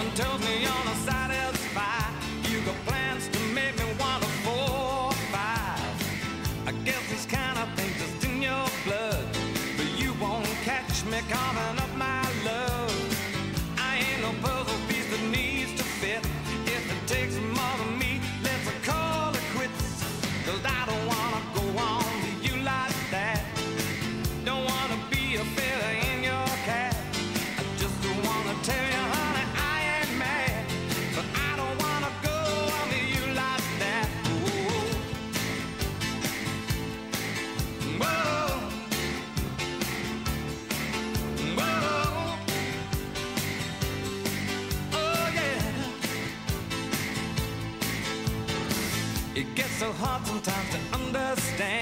someone told me on the side. It gets so hard sometimes to understand.